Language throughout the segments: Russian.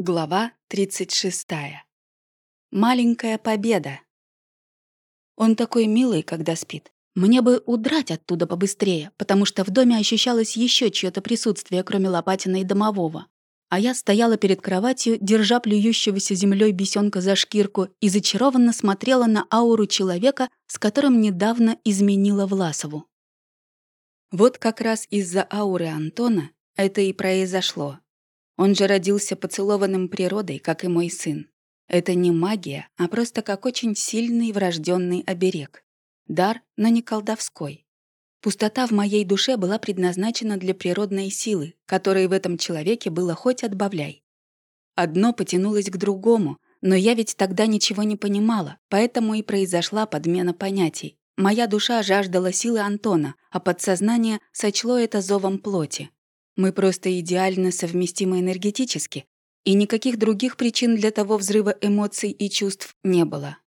Глава 36. Маленькая победа. Он такой милый, когда спит. Мне бы удрать оттуда побыстрее, потому что в доме ощущалось еще чье-то присутствие, кроме Лопатина и домового. А я стояла перед кроватью, держа плюющегося землей бесенка за шкирку и зачарованно смотрела на ауру человека, с которым недавно изменила Власову. Вот как раз из-за ауры Антона это и произошло. Он же родился поцелованным природой, как и мой сын. Это не магия, а просто как очень сильный врожденный оберег. Дар, но не колдовской. Пустота в моей душе была предназначена для природной силы, которой в этом человеке было хоть отбавляй. Одно потянулось к другому, но я ведь тогда ничего не понимала, поэтому и произошла подмена понятий. Моя душа жаждала силы Антона, а подсознание сочло это зовом плоти. Мы просто идеально совместимы энергетически, и никаких других причин для того взрыва эмоций и чувств не было.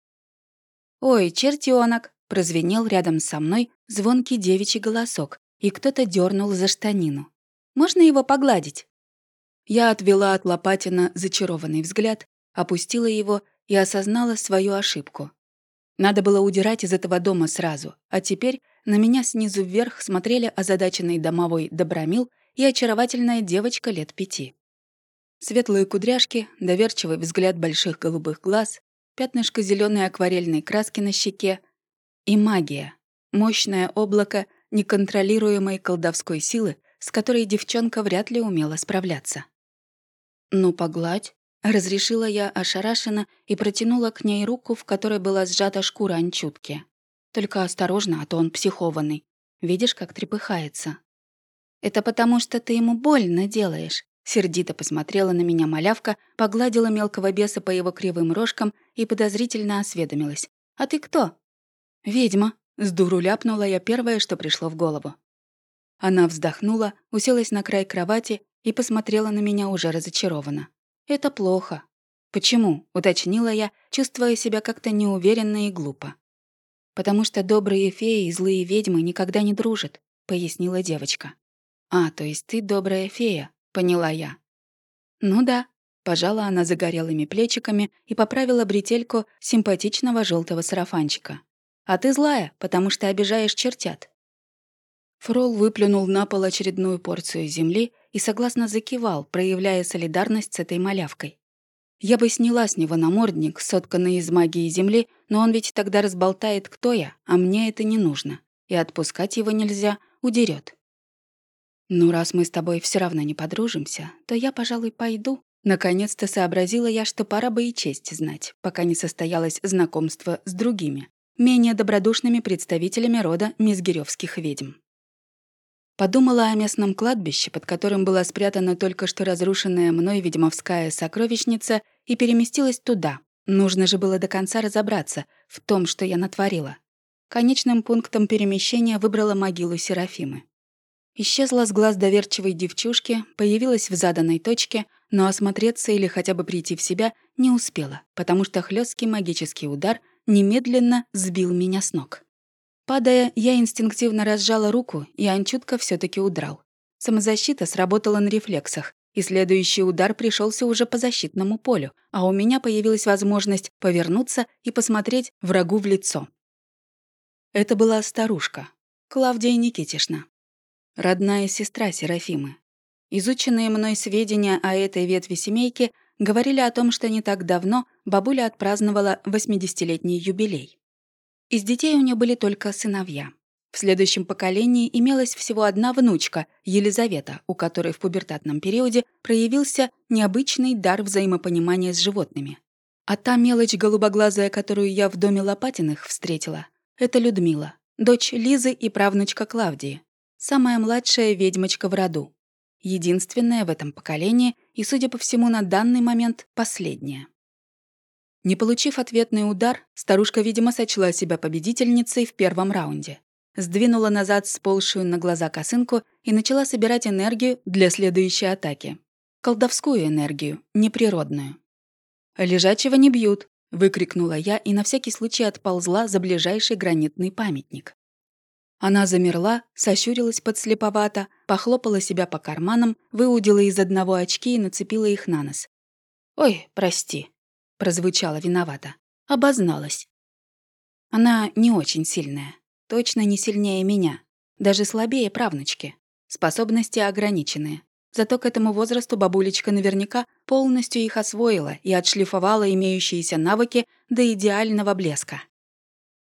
«Ой, чертёнок!» — прозвенел рядом со мной звонкий девичий голосок, и кто-то дернул за штанину. «Можно его погладить?» Я отвела от Лопатина зачарованный взгляд, опустила его и осознала свою ошибку. Надо было удирать из этого дома сразу, а теперь на меня снизу вверх смотрели озадаченный домовой Добромил и очаровательная девочка лет пяти. Светлые кудряшки, доверчивый взгляд больших голубых глаз, пятнышко зеленой акварельной краски на щеке и магия, мощное облако неконтролируемой колдовской силы, с которой девчонка вряд ли умела справляться. «Ну, погладь», — разрешила я ошарашенно и протянула к ней руку, в которой была сжата шкура анчутки. «Только осторожно, а то он психованный. Видишь, как трепыхается?» «Это потому, что ты ему больно делаешь», Сердито посмотрела на меня малявка, погладила мелкого беса по его кривым рожкам и подозрительно осведомилась. «А ты кто?» «Ведьма», — с дуру ляпнула я первое, что пришло в голову. Она вздохнула, уселась на край кровати и посмотрела на меня уже разочарованно. «Это плохо». «Почему?» — уточнила я, чувствуя себя как-то неуверенно и глупо. «Потому что добрые феи и злые ведьмы никогда не дружат», — пояснила девочка. «А, то есть ты добрая фея», — поняла я. «Ну да», — пожала она загорелыми плечиками и поправила бретельку симпатичного желтого сарафанчика. «А ты злая, потому что обижаешь чертят». Фрол выплюнул на пол очередную порцию земли и согласно закивал, проявляя солидарность с этой малявкой. Я бы сняла с него намордник, сотканный из магии земли, но он ведь тогда разболтает, кто я, а мне это не нужно. И отпускать его нельзя, удерет. «Ну, раз мы с тобой все равно не подружимся, то я, пожалуй, пойду». Наконец-то сообразила я, что пора бы и честь знать, пока не состоялось знакомство с другими, менее добродушными представителями рода мизгирёвских ведьм. Подумала о местном кладбище, под которым была спрятана только что разрушенная мной ведьмовская сокровищница, и переместилась туда. Нужно же было до конца разобраться в том, что я натворила. Конечным пунктом перемещения выбрала могилу Серафимы. Исчезла с глаз доверчивой девчушки, появилась в заданной точке, но осмотреться или хотя бы прийти в себя не успела, потому что хлесткий магический удар немедленно сбил меня с ног. Падая, я инстинктивно разжала руку, и Анчутка все таки удрал. Самозащита сработала на рефлексах, и следующий удар пришелся уже по защитному полю, а у меня появилась возможность повернуться и посмотреть врагу в лицо. Это была старушка, Клавдия Никитишна, родная сестра Серафимы. Изученные мной сведения о этой ветви семейки говорили о том, что не так давно бабуля отпраздновала 80-летний юбилей. Из детей у нее были только сыновья. В следующем поколении имелась всего одна внучка, Елизавета, у которой в пубертатном периоде проявился необычный дар взаимопонимания с животными. А та мелочь голубоглазая, которую я в доме Лопатиных встретила, это Людмила, дочь Лизы и правнучка Клавдии, самая младшая ведьмочка в роду. Единственная в этом поколении и, судя по всему, на данный момент последняя. Не получив ответный удар, старушка, видимо, сочла себя победительницей в первом раунде. Сдвинула назад сползшую на глаза косынку и начала собирать энергию для следующей атаки. Колдовскую энергию, неприродную. «Лежачего не бьют», — выкрикнула я и на всякий случай отползла за ближайший гранитный памятник. Она замерла, сощурилась подслеповато, похлопала себя по карманам, выудила из одного очки и нацепила их на нос. «Ой, прости», — прозвучало виновато. Обозналась. Она не очень сильная. Точно не сильнее меня. Даже слабее правнучки. Способности ограниченные. Зато к этому возрасту бабулечка наверняка полностью их освоила и отшлифовала имеющиеся навыки до идеального блеска.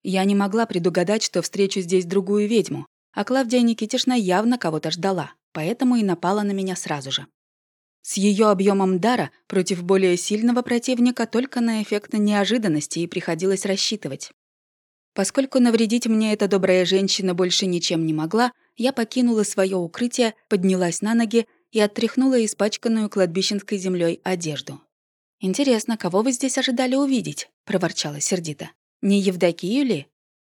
Я не могла предугадать, что встречу здесь другую ведьму, а Клавдия Никитишна явно кого-то ждала, поэтому и напала на меня сразу же. С ее объемом дара против более сильного противника только на эффект неожиданности и приходилось рассчитывать. Поскольку навредить мне эта добрая женщина больше ничем не могла, я покинула свое укрытие, поднялась на ноги и оттряхнула испачканную кладбищенской землей одежду. «Интересно, кого вы здесь ожидали увидеть?» — проворчала сердито. «Не Евдокию ли?»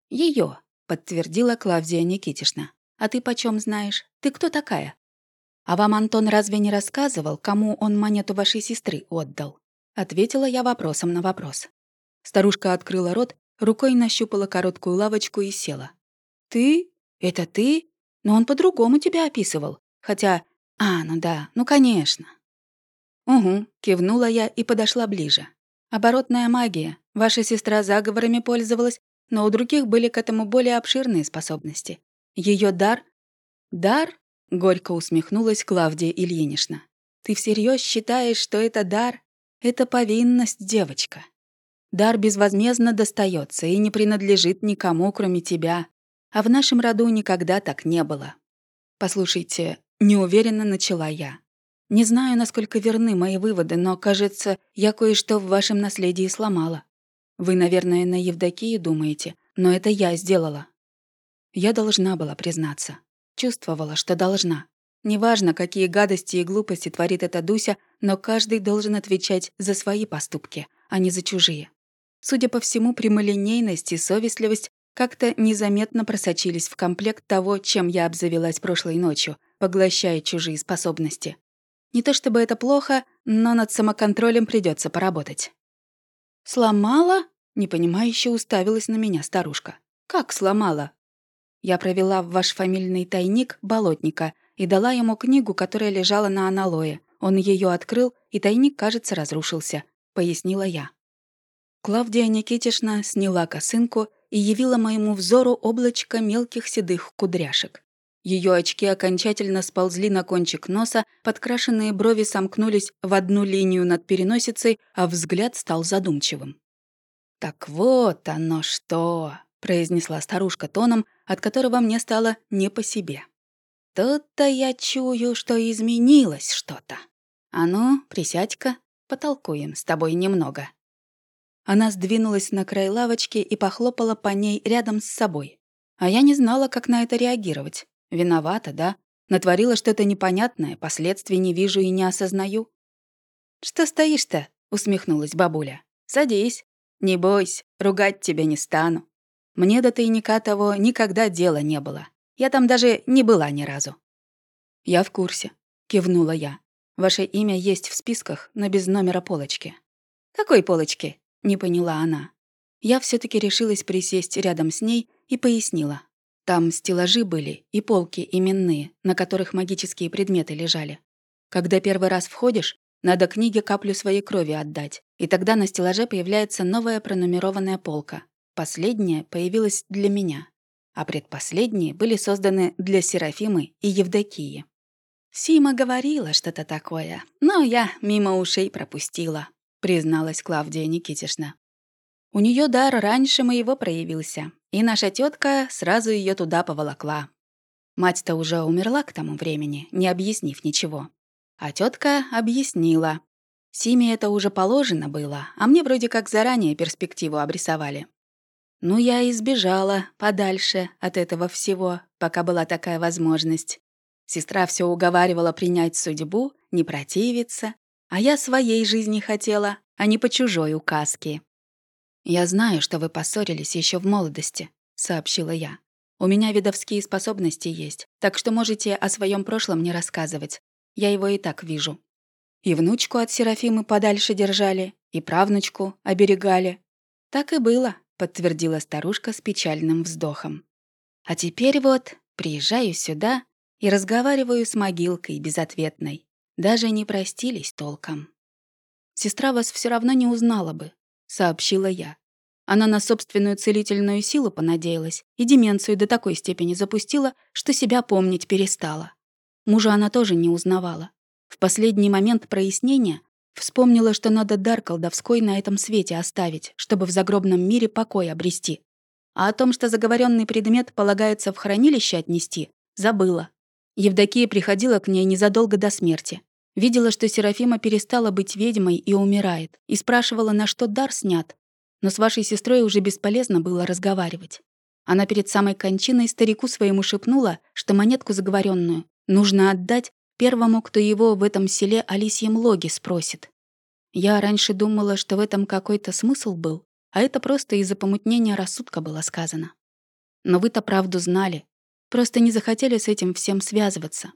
Ее, подтвердила Клавдия Никитишна. «А ты почем знаешь? Ты кто такая?» «А вам Антон разве не рассказывал, кому он монету вашей сестры отдал?» Ответила я вопросом на вопрос. Старушка открыла рот, рукой нащупала короткую лавочку и села. «Ты? Это ты? Но он по-другому тебя описывал. Хотя... А, ну да, ну конечно». «Угу», — кивнула я и подошла ближе. «Оборотная магия. Ваша сестра заговорами пользовалась, но у других были к этому более обширные способности. Ее дар... Дар? Горько усмехнулась Клавдия Ильинична. Ты всерьез считаешь, что это дар? Это повинность, девочка. Дар безвозмездно достается и не принадлежит никому, кроме тебя. А в нашем роду никогда так не было. Послушайте, неуверенно начала я. Не знаю, насколько верны мои выводы, но, кажется, я кое-что в вашем наследии сломала. Вы, наверное, на Евдокию думаете, но это я сделала. Я должна была признаться. Чувствовала, что должна. Неважно, какие гадости и глупости творит эта Дуся, но каждый должен отвечать за свои поступки, а не за чужие. Судя по всему, прямолинейность и совестливость как-то незаметно просочились в комплект того, чем я обзавелась прошлой ночью, поглощая чужие способности. Не то чтобы это плохо, но над самоконтролем придется поработать. «Сломала?» — непонимающе уставилась на меня старушка. «Как сломала?» Я провела в ваш фамильный тайник болотника и дала ему книгу, которая лежала на аналое. Он ее открыл, и тайник, кажется, разрушился», — пояснила я. Клавдия Никитишна сняла косынку и явила моему взору облачко мелких седых кудряшек. Ее очки окончательно сползли на кончик носа, подкрашенные брови сомкнулись в одну линию над переносицей, а взгляд стал задумчивым. «Так вот оно что!» — произнесла старушка тоном, от которого мне стало не по себе. «Тут-то я чую, что изменилось что-то. А ну, присядь-ка, потолкуем с тобой немного». Она сдвинулась на край лавочки и похлопала по ней рядом с собой. А я не знала, как на это реагировать. Виновата, да? Натворила что-то непонятное, последствий не вижу и не осознаю. «Что стоишь-то?» — усмехнулась бабуля. «Садись. Не бойся, ругать тебя не стану. Мне до тайника того никогда дела не было. Я там даже не была ни разу». «Я в курсе», — кивнула я. «Ваше имя есть в списках, но без номера полочки». «Какой полочки?» — не поняла она. Я все таки решилась присесть рядом с ней и пояснила. Там стеллажи были и полки именные, на которых магические предметы лежали. Когда первый раз входишь, надо книге каплю своей крови отдать, и тогда на стеллаже появляется новая пронумерованная полка. Последняя появилась для меня, а предпоследние были созданы для Серафимы и Евдокии. «Сима говорила что-то такое, но я мимо ушей пропустила», призналась Клавдия Никитишна. У нее дар раньше моего проявился, и наша тетка сразу ее туда поволокла. Мать-то уже умерла к тому времени, не объяснив ничего. А тетка объяснила. Симе это уже положено было, а мне вроде как заранее перспективу обрисовали. Ну, я и сбежала подальше от этого всего, пока была такая возможность. Сестра все уговаривала принять судьбу, не противиться, а я своей жизни хотела, а не по чужой указке. «Я знаю, что вы поссорились еще в молодости», — сообщила я. «У меня видовские способности есть, так что можете о своем прошлом не рассказывать. Я его и так вижу». И внучку от Серафимы подальше держали, и правнучку оберегали. «Так и было», — подтвердила старушка с печальным вздохом. «А теперь вот приезжаю сюда и разговариваю с могилкой безответной. Даже не простились толком». Сестра вас все равно не узнала бы», — сообщила я. Она на собственную целительную силу понадеялась и деменцию до такой степени запустила, что себя помнить перестала. Мужа она тоже не узнавала. В последний момент прояснения вспомнила, что надо дар колдовской на этом свете оставить, чтобы в загробном мире покой обрести. А о том, что заговоренный предмет полагается в хранилище отнести, забыла. Евдокия приходила к ней незадолго до смерти. Видела, что Серафима перестала быть ведьмой и умирает, и спрашивала, на что дар снят, но с вашей сестрой уже бесполезно было разговаривать. Она перед самой кончиной старику своему шепнула, что монетку заговоренную нужно отдать первому, кто его в этом селе о лисьем логе спросит. Я раньше думала, что в этом какой-то смысл был, а это просто из-за помутнения рассудка было сказано. Но вы-то правду знали, просто не захотели с этим всем связываться.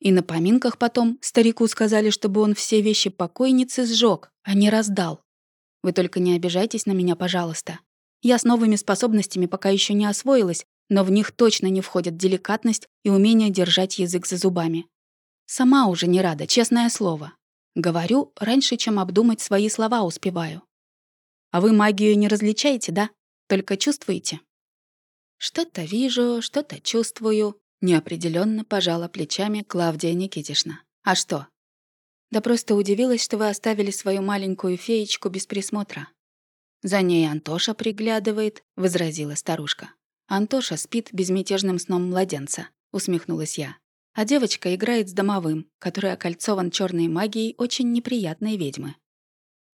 И на поминках потом старику сказали, чтобы он все вещи покойницы сжег, а не раздал. Вы только не обижайтесь на меня, пожалуйста. Я с новыми способностями пока еще не освоилась, но в них точно не входят деликатность и умение держать язык за зубами. Сама уже не рада, честное слово. Говорю, раньше, чем обдумать свои слова успеваю. А вы магию не различаете, да? Только чувствуете? Что-то вижу, что-то чувствую. Неопределенно пожала плечами Клавдия Никитишна. А что, да просто удивилась, что вы оставили свою маленькую феечку без присмотра. За ней Антоша приглядывает, возразила старушка. Антоша спит безмятежным сном младенца, усмехнулась я. А девочка играет с домовым, который окольцован черной магией очень неприятной ведьмы.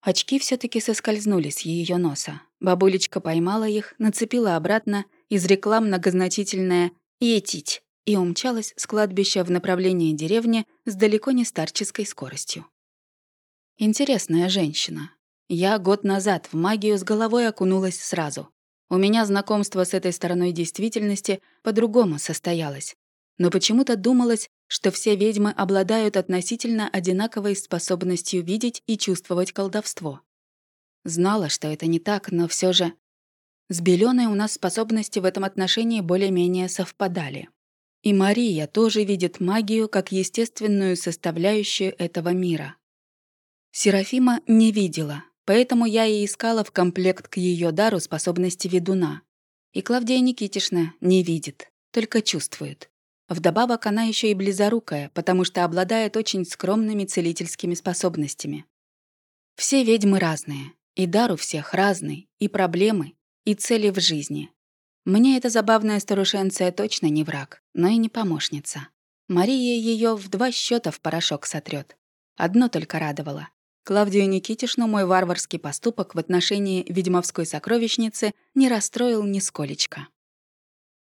Очки все таки соскользнули с ее носа. Бабулечка поймала их, нацепила обратно, изрекла многозначительное «етить» и умчалась с кладбища в направлении деревни с далеко не старческой скоростью. Интересная женщина. Я год назад в магию с головой окунулась сразу. У меня знакомство с этой стороной действительности по-другому состоялось. Но почему-то думалось, что все ведьмы обладают относительно одинаковой способностью видеть и чувствовать колдовство. Знала, что это не так, но все же... С Белёной у нас способности в этом отношении более-менее совпадали. И Мария тоже видит магию как естественную составляющую этого мира. Серафима не видела, поэтому я и искала в комплект к ее дару способности ведуна. И Клавдия Никитишна не видит, только чувствует. Вдобавок она еще и близорукая, потому что обладает очень скромными целительскими способностями. Все ведьмы разные, и дар у всех разный, и проблемы, и цели в жизни. Мне эта забавная старушенция точно не враг, но и не помощница. Мария ее в два счета в порошок сотрет. Одно только радовало. Клавдию Никитишну мой варварский поступок в отношении ведьмовской сокровищницы не расстроил нисколечко.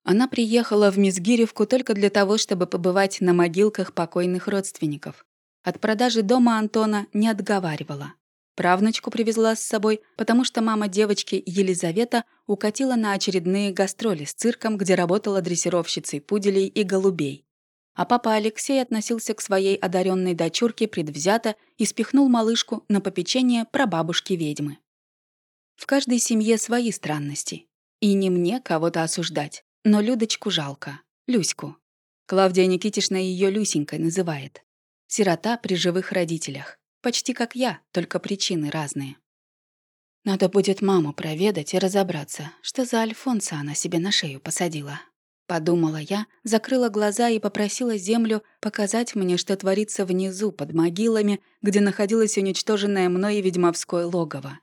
Она приехала в Мизгиревку только для того, чтобы побывать на могилках покойных родственников. От продажи дома Антона не отговаривала. Правнучку привезла с собой, потому что мама девочки Елизавета укатила на очередные гастроли с цирком, где работала дрессировщицей пуделей и голубей. А папа Алексей относился к своей одаренной дочурке предвзято и спихнул малышку на попечение прабабушки-ведьмы. В каждой семье свои странности. И не мне кого-то осуждать, но Людочку жалко. Люську. Клавдия Никитишна ее Люсенькой называет. Сирота при живых родителях. Почти как я, только причины разные. Надо будет маму проведать и разобраться, что за Альфонса она себе на шею посадила. Подумала я, закрыла глаза и попросила Землю показать мне, что творится внизу, под могилами, где находилось уничтоженное мной ведьмовское логово.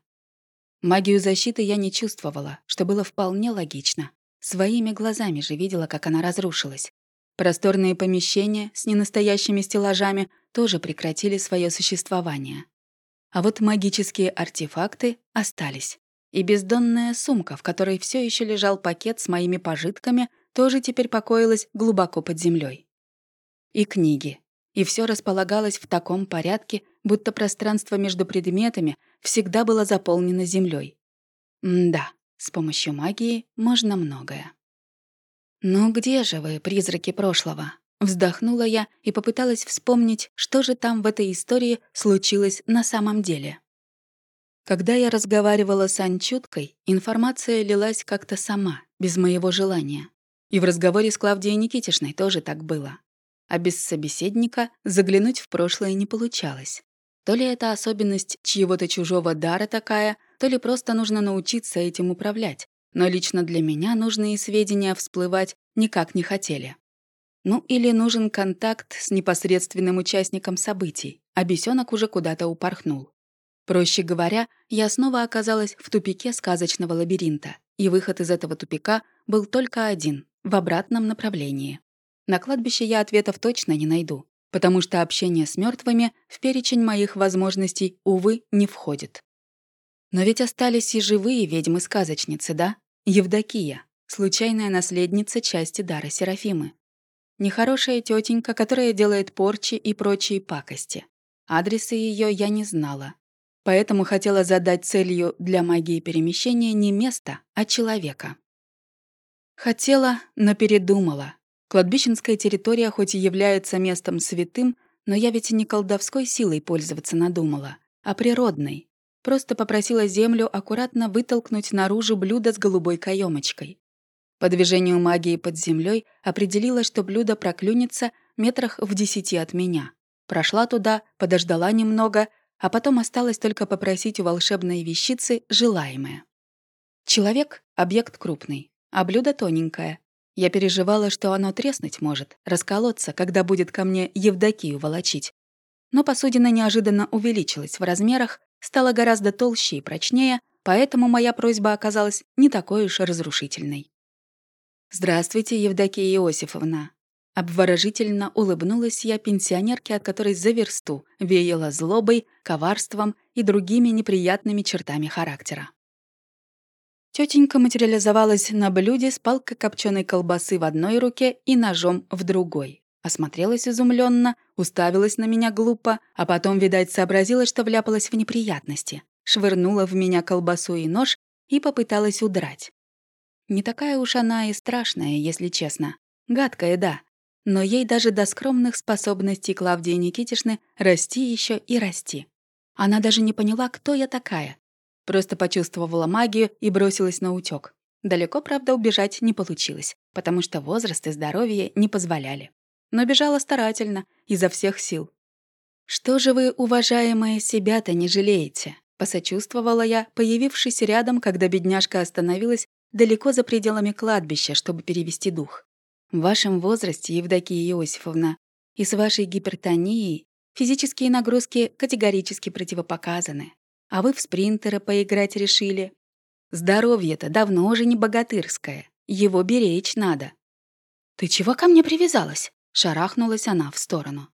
Магию защиты я не чувствовала, что было вполне логично. Своими глазами же видела, как она разрушилась. Просторные помещения с ненастоящими стеллажами тоже прекратили свое существование. А вот магические артефакты остались. И бездонная сумка, в которой все еще лежал пакет с моими пожитками, тоже теперь покоилась глубоко под землей. И книги. И все располагалось в таком порядке, будто пространство между предметами всегда было заполнено землей. да, с помощью магии можно многое. «Ну где же вы, призраки прошлого?» Вздохнула я и попыталась вспомнить, что же там в этой истории случилось на самом деле. Когда я разговаривала с Анчуткой, информация лилась как-то сама, без моего желания. И в разговоре с Клавдией Никитишной тоже так было. А без собеседника заглянуть в прошлое не получалось. То ли это особенность чьего-то чужого дара такая, то ли просто нужно научиться этим управлять. Но лично для меня нужные сведения всплывать никак не хотели. Ну или нужен контакт с непосредственным участником событий, а бесенок уже куда-то упорхнул. Проще говоря, я снова оказалась в тупике сказочного лабиринта, и выход из этого тупика был только один — в обратном направлении. На кладбище я ответов точно не найду, потому что общение с мертвыми в перечень моих возможностей, увы, не входит. Но ведь остались и живые ведьмы-сказочницы, да? Евдокия, случайная наследница части дара Серафимы. Нехорошая тетенька, которая делает порчи и прочие пакости. Адреса ее я не знала. Поэтому хотела задать целью для магии перемещения не место, а человека. Хотела, но передумала. Кладбищенская территория хоть и является местом святым, но я ведь не колдовской силой пользоваться надумала, а природной. Просто попросила землю аккуратно вытолкнуть наружу блюдо с голубой каемочкой. По движению магии под землей определила, что блюдо проклюнется метрах в десяти от меня. Прошла туда, подождала немного, а потом осталось только попросить у волшебной вещицы желаемое. Человек — объект крупный, а блюдо тоненькое, я переживала, что оно треснуть может, расколоться, когда будет ко мне Евдокию волочить. Но посудина неожиданно увеличилась в размерах, стала гораздо толще и прочнее, поэтому моя просьба оказалась не такой уж разрушительной. «Здравствуйте, Евдокия Иосифовна». Обворожительно улыбнулась я пенсионерке, от которой за версту веяла злобой, коварством и другими неприятными чертами характера. Тетенька материализовалась на блюде с палкой копченой колбасы в одной руке и ножом в другой. Осмотрелась изумленно, уставилась на меня глупо, а потом, видать, сообразила, что вляпалась в неприятности. Швырнула в меня колбасу и нож и попыталась удрать. Не такая уж она и страшная, если честно. Гадкая, да. Но ей даже до скромных способностей Клавдии Никитишны расти еще и расти. Она даже не поняла, кто я такая, Просто почувствовала магию и бросилась на утёк. Далеко, правда, убежать не получилось, потому что возраст и здоровье не позволяли. Но бежала старательно, изо всех сил. «Что же вы, уважаемые, себя-то не жалеете?» Посочувствовала я, появившись рядом, когда бедняжка остановилась далеко за пределами кладбища, чтобы перевести дух. В вашем возрасте, Евдокия Иосифовна, и с вашей гипертонией физические нагрузки категорически противопоказаны. А вы в спринтера поиграть решили. Здоровье-то давно уже не богатырское. Его беречь надо. «Ты чего ко мне привязалась?» — шарахнулась она в сторону.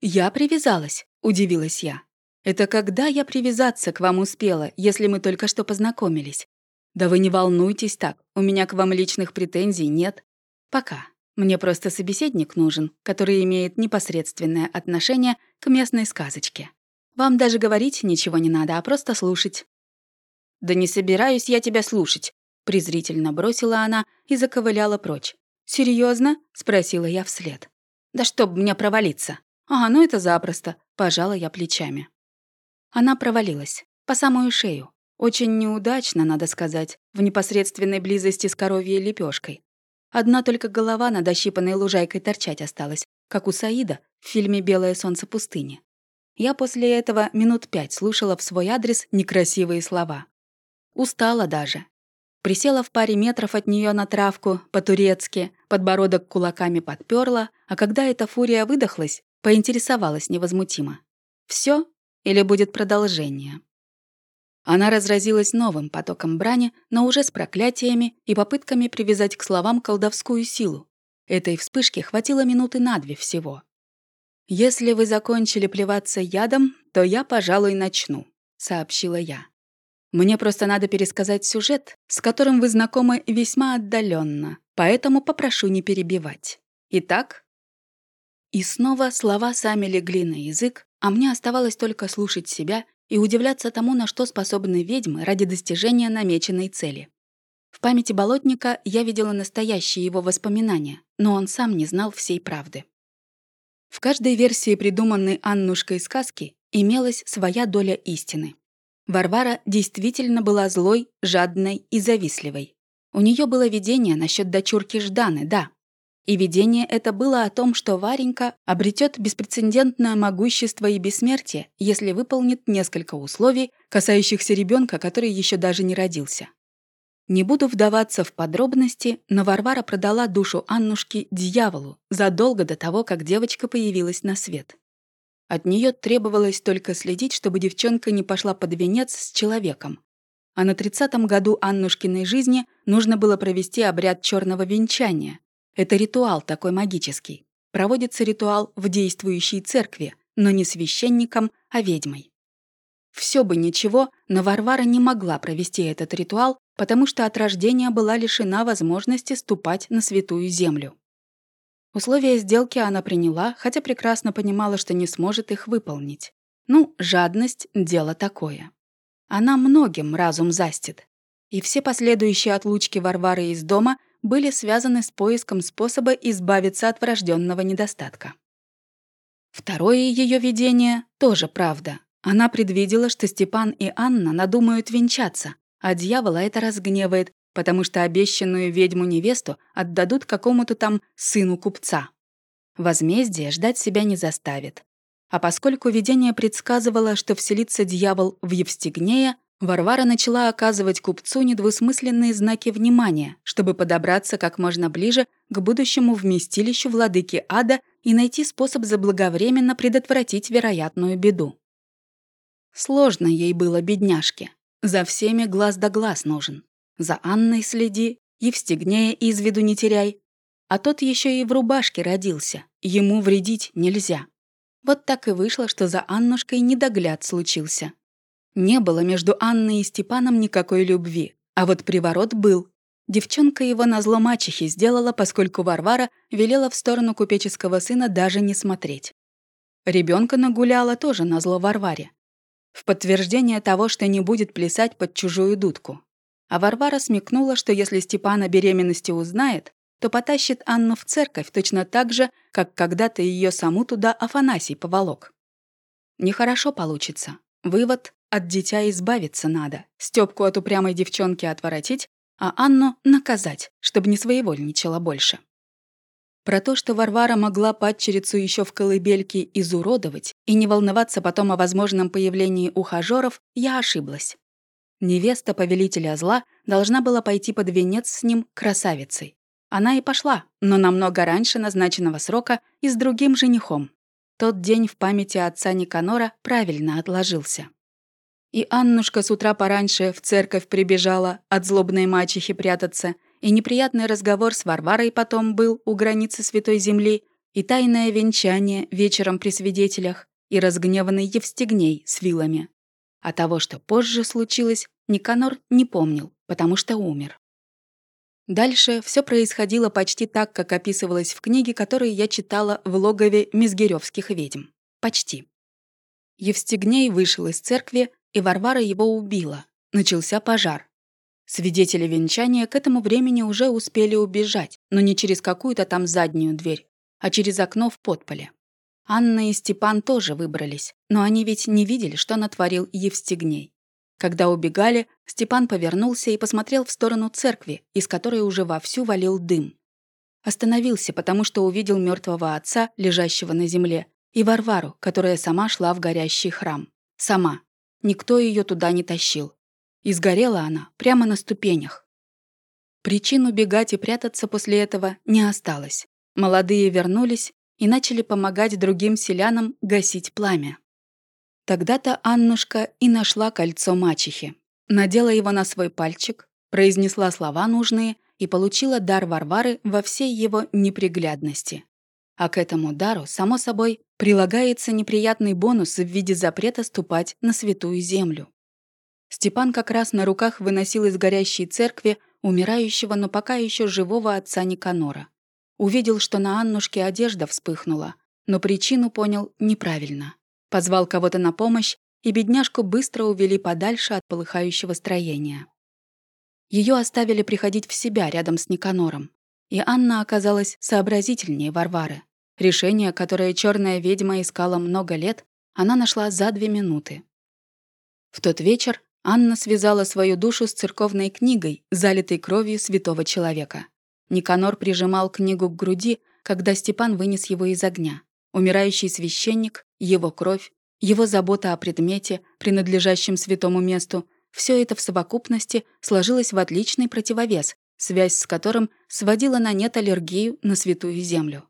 «Я привязалась», — удивилась я. «Это когда я привязаться к вам успела, если мы только что познакомились? Да вы не волнуйтесь так, у меня к вам личных претензий нет. Пока. Мне просто собеседник нужен, который имеет непосредственное отношение к местной сказочке. Вам даже говорить ничего не надо, а просто слушать». «Да не собираюсь я тебя слушать», — презрительно бросила она и заковыляла прочь. Серьезно? спросила я вслед. «Да чтоб мне провалиться». «А, ну это запросто», — пожала я плечами. Она провалилась, по самую шею. Очень неудачно, надо сказать, в непосредственной близости с коровьей лепешкой. Одна только голова над ощипанной лужайкой торчать осталась, как у Саида в фильме «Белое солнце пустыни». Я после этого минут пять слушала в свой адрес некрасивые слова. Устала даже. Присела в паре метров от нее на травку, по-турецки, подбородок кулаками подперла, а когда эта фурия выдохлась, поинтересовалась невозмутимо. Все или будет продолжение?» Она разразилась новым потоком брани, но уже с проклятиями и попытками привязать к словам колдовскую силу. Этой вспышки хватило минуты на две всего. «Если вы закончили плеваться ядом, то я, пожалуй, начну», — сообщила я. «Мне просто надо пересказать сюжет, с которым вы знакомы весьма отдаленно, поэтому попрошу не перебивать. Итак...» И снова слова сами легли на язык, а мне оставалось только слушать себя и удивляться тому, на что способны ведьмы ради достижения намеченной цели. В памяти болотника я видела настоящие его воспоминания, но он сам не знал всей правды. В каждой версии придуманной Аннушкой сказки имелась своя доля истины. Варвара действительно была злой, жадной и завистливой. У нее было видение насчет дочурки Жданы, да. И видение это было о том, что Варенька обретет беспрецедентное могущество и бессмертие, если выполнит несколько условий, касающихся ребенка, который еще даже не родился. Не буду вдаваться в подробности, но Варвара продала душу Аннушки дьяволу задолго до того, как девочка появилась на свет. От нее требовалось только следить, чтобы девчонка не пошла под венец с человеком. А на тридцатом году Аннушкиной жизни нужно было провести обряд черного венчания. Это ритуал такой магический. Проводится ритуал в действующей церкви, но не священником, а ведьмой. Все бы ничего, но Варвара не могла провести этот ритуал, потому что от рождения была лишена возможности ступать на святую землю. Условия сделки она приняла, хотя прекрасно понимала, что не сможет их выполнить. Ну, жадность — дело такое. Она многим разум застит. И все последующие отлучки Варвары из дома были связаны с поиском способа избавиться от врожденного недостатка. Второе ее видение — тоже правда. Она предвидела, что Степан и Анна надумают венчаться, а дьявола это разгневает, потому что обещанную ведьму-невесту отдадут какому-то там сыну купца. Возмездие ждать себя не заставит. А поскольку видение предсказывало, что вселится дьявол в Евстигнея, Варвара начала оказывать купцу недвусмысленные знаки внимания, чтобы подобраться как можно ближе к будущему вместилищу владыки ада и найти способ заблаговременно предотвратить вероятную беду. Сложно ей было, бедняжке. За всеми глаз да глаз нужен. За Анной следи, Евстигнея из виду не теряй. А тот еще и в рубашке родился, ему вредить нельзя. Вот так и вышло, что за Аннушкой недогляд случился. Не было между Анной и Степаном никакой любви, а вот приворот был. Девчонка его на зло мачехи сделала, поскольку Варвара велела в сторону купеческого сына даже не смотреть. Ребенка нагуляла тоже на зло Варваре в подтверждение того, что не будет плясать под чужую дудку. А Варвара смекнула, что если Степан о беременности узнает, то потащит Анну в церковь точно так же, как когда-то ее саму туда Афанасий поволок. Нехорошо получится. Вывод — от дитя избавиться надо, Стёпку от упрямой девчонки отворотить, а Анну наказать, чтобы не своевольничала больше. Про то, что Варвара могла падчерицу еще в колыбельке изуродовать и не волноваться потом о возможном появлении ухажеров, я ошиблась. Невеста повелителя зла должна была пойти под венец с ним красавицей. Она и пошла, но намного раньше назначенного срока и с другим женихом. Тот день в памяти отца Никанора правильно отложился. И Аннушка с утра пораньше в церковь прибежала от злобной мачехи прятаться — и неприятный разговор с Варварой потом был у границы Святой Земли, и тайное венчание вечером при свидетелях, и разгневанный Евстигней с вилами. А того, что позже случилось, Никанор не помнил, потому что умер. Дальше все происходило почти так, как описывалось в книге, которую я читала в логове Мизгиревских ведьм. Почти. Евстигней вышел из церкви, и Варвара его убила. Начался пожар. Свидетели венчания к этому времени уже успели убежать, но не через какую-то там заднюю дверь, а через окно в подполе. Анна и Степан тоже выбрались, но они ведь не видели, что натворил Евстигней. Когда убегали, Степан повернулся и посмотрел в сторону церкви, из которой уже вовсю валил дым. Остановился, потому что увидел мертвого отца, лежащего на земле, и Варвару, которая сама шла в горящий храм. Сама. Никто ее туда не тащил. И сгорела она прямо на ступенях. Причин убегать и прятаться после этого не осталось. Молодые вернулись и начали помогать другим селянам гасить пламя. Тогда-то Аннушка и нашла кольцо мачехи. Надела его на свой пальчик, произнесла слова нужные и получила дар Варвары во всей его неприглядности. А к этому дару, само собой, прилагается неприятный бонус в виде запрета ступать на святую землю. Степан как раз на руках выносил из горящей церкви умирающего, но пока еще живого отца Никанора. Увидел, что на Аннушке одежда вспыхнула, но причину понял неправильно. Позвал кого-то на помощь, и бедняжку быстро увели подальше от полыхающего строения. Ее оставили приходить в себя рядом с Никанором, и Анна оказалась сообразительнее Варвары. Решение, которое черная ведьма искала много лет, она нашла за две минуты. В тот вечер Анна связала свою душу с церковной книгой, залитой кровью святого человека. Никанор прижимал книгу к груди, когда Степан вынес его из огня. Умирающий священник, его кровь, его забота о предмете, принадлежащем святому месту, все это в совокупности сложилось в отличный противовес, связь с которым сводила на нет аллергию на святую землю.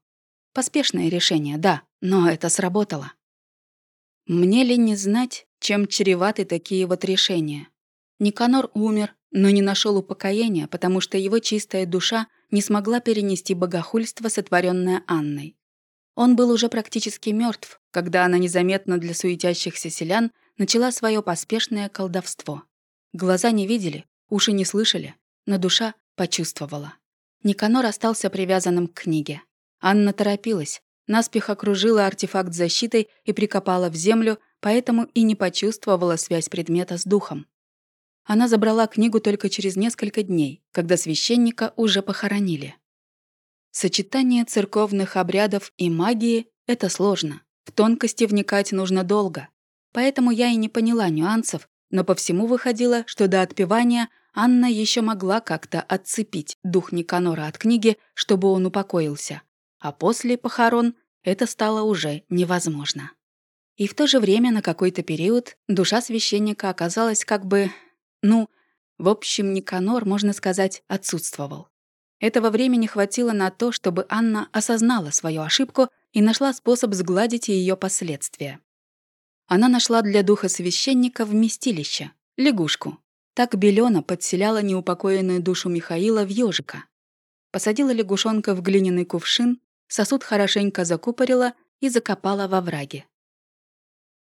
Поспешное решение, да, но это сработало. Мне ли не знать, чем чреваты такие вот решения? Никанор умер, но не нашел упокоения, потому что его чистая душа не смогла перенести богохульство, сотворенное Анной. Он был уже практически мертв, когда она незаметно для суетящихся селян начала свое поспешное колдовство. Глаза не видели, уши не слышали, но душа почувствовала. Никанор остался привязанным к книге. Анна торопилась, наспех окружила артефакт защитой и прикопала в землю, поэтому и не почувствовала связь предмета с духом. Она забрала книгу только через несколько дней, когда священника уже похоронили. Сочетание церковных обрядов и магии — это сложно. В тонкости вникать нужно долго. Поэтому я и не поняла нюансов, но по всему выходило, что до отпевания Анна еще могла как-то отцепить дух Никанора от книги, чтобы он упокоился. А после похорон это стало уже невозможно. И в то же время на какой-то период душа священника оказалась как бы... Ну, в общем, Никанор, можно сказать, отсутствовал. Этого времени хватило на то, чтобы Анна осознала свою ошибку и нашла способ сгладить ее последствия. Она нашла для духа священника вместилище — лягушку. Так Белена подселяла неупокоенную душу Михаила в ежика. Посадила лягушонка в глиняный кувшин, сосуд хорошенько закупорила и закопала во враге.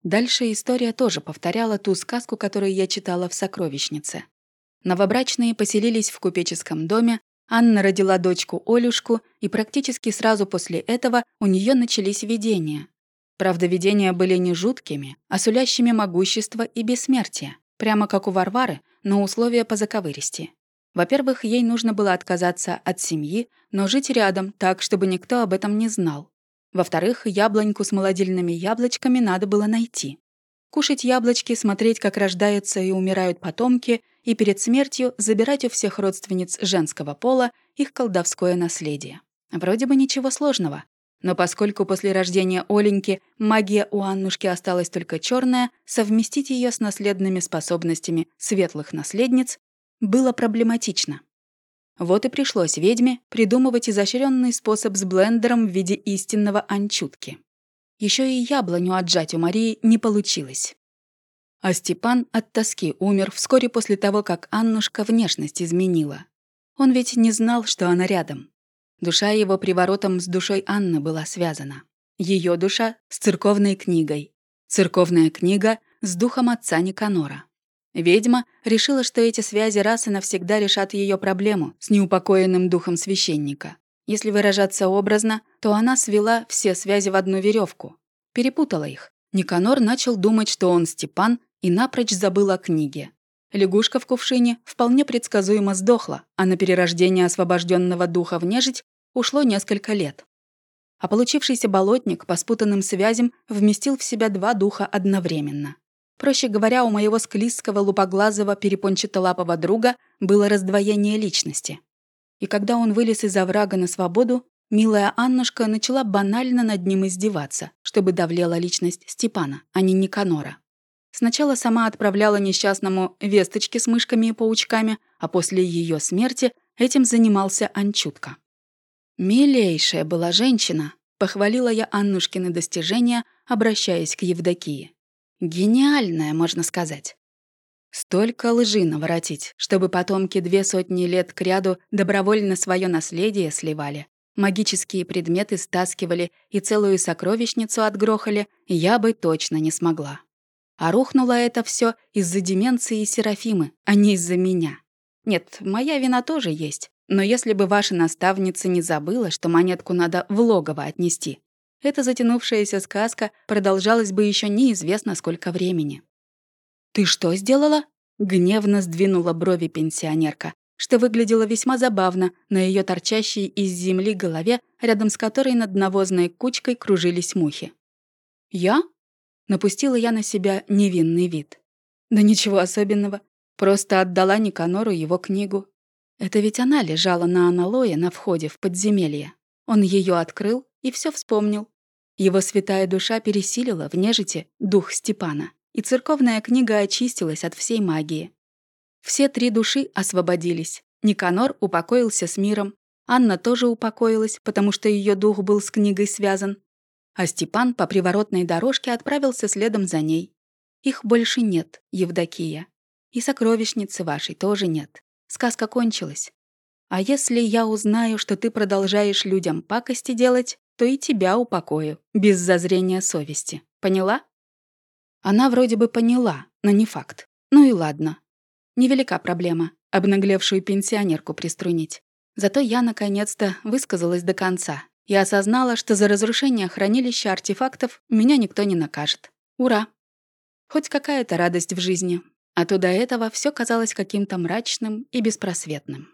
Дальше история тоже повторяла ту сказку, которую я читала в «Сокровищнице». Новобрачные поселились в купеческом доме, Анна родила дочку Олюшку, и практически сразу после этого у нее начались видения. Правда, видения были не жуткими, а сулящими могущество и бессмертие, прямо как у Варвары, но условия по заковыристи. Во-первых, ей нужно было отказаться от семьи, но жить рядом так, чтобы никто об этом не знал. Во-вторых, яблоньку с молодильными яблочками надо было найти. Кушать яблочки, смотреть, как рождаются и умирают потомки, и перед смертью забирать у всех родственниц женского пола их колдовское наследие. Вроде бы ничего сложного. Но поскольку после рождения Оленьки магия у Аннушки осталась только черная, совместить ее с наследными способностями светлых наследниц было проблематично. Вот и пришлось ведьме придумывать изощренный способ с блендером в виде истинного анчутки. Еще и яблоню отжать у Марии не получилось. А Степан от тоски умер вскоре после того, как Аннушка внешность изменила. Он ведь не знал, что она рядом. Душа его приворотом с душой Анны была связана. Ее душа с церковной книгой. Церковная книга с духом отца Никанора. Ведьма решила, что эти связи раз и навсегда решат ее проблему с неупокоенным духом священника. Если выражаться образно, то она свела все связи в одну веревку, перепутала их. Никанор начал думать, что он Степан, и напрочь забыл о книге. Лягушка в кувшине вполне предсказуемо сдохла, а на перерождение освобожденного духа в нежить ушло несколько лет. А получившийся болотник по спутанным связям вместил в себя два духа одновременно. Проще говоря, у моего склизкого лупоглазого перепончатолапого друга было раздвоение личности. И когда он вылез из оврага на свободу, милая Аннушка начала банально над ним издеваться, чтобы давлела личность Степана, а не Никанора. Сначала сама отправляла несчастному весточки с мышками и паучками, а после ее смерти этим занимался Анчутка. «Милейшая была женщина», — похвалила я Аннушкины достижения, обращаясь к Евдокии. «Гениальная, можно сказать». Столько лжи наворотить, чтобы потомки две сотни лет кряду добровольно свое наследие сливали, магические предметы стаскивали и целую сокровищницу отгрохали, я бы точно не смогла. А рухнуло это все из-за деменции Серафимы, а не из-за меня. Нет, моя вина тоже есть. Но если бы ваша наставница не забыла, что монетку надо в логово отнести, эта затянувшаяся сказка продолжалась бы еще неизвестно сколько времени. «Ты что сделала?» — гневно сдвинула брови пенсионерка, что выглядело весьма забавно на ее торчащей из земли голове, рядом с которой над навозной кучкой кружились мухи. «Я?» — напустила я на себя невинный вид. «Да ничего особенного. Просто отдала Никанору его книгу. Это ведь она лежала на аналое на входе в подземелье. Он ее открыл и все вспомнил. Его святая душа пересилила в нежити дух Степана, и церковная книга очистилась от всей магии. Все три души освободились. Никанор упокоился с миром, Анна тоже упокоилась, потому что ее дух был с книгой связан, а Степан по приворотной дорожке отправился следом за ней. Их больше нет, Евдокия. И сокровищницы вашей тоже нет. Сказка кончилась. А если я узнаю, что ты продолжаешь людям пакости делать, то и тебя упокою, без зазрения совести. Поняла? Она вроде бы поняла, но не факт. Ну и ладно. Невелика проблема — обнаглевшую пенсионерку приструнить. Зато я, наконец-то, высказалась до конца и осознала, что за разрушение хранилища артефактов меня никто не накажет. Ура! Хоть какая-то радость в жизни, а то до этого все казалось каким-то мрачным и беспросветным.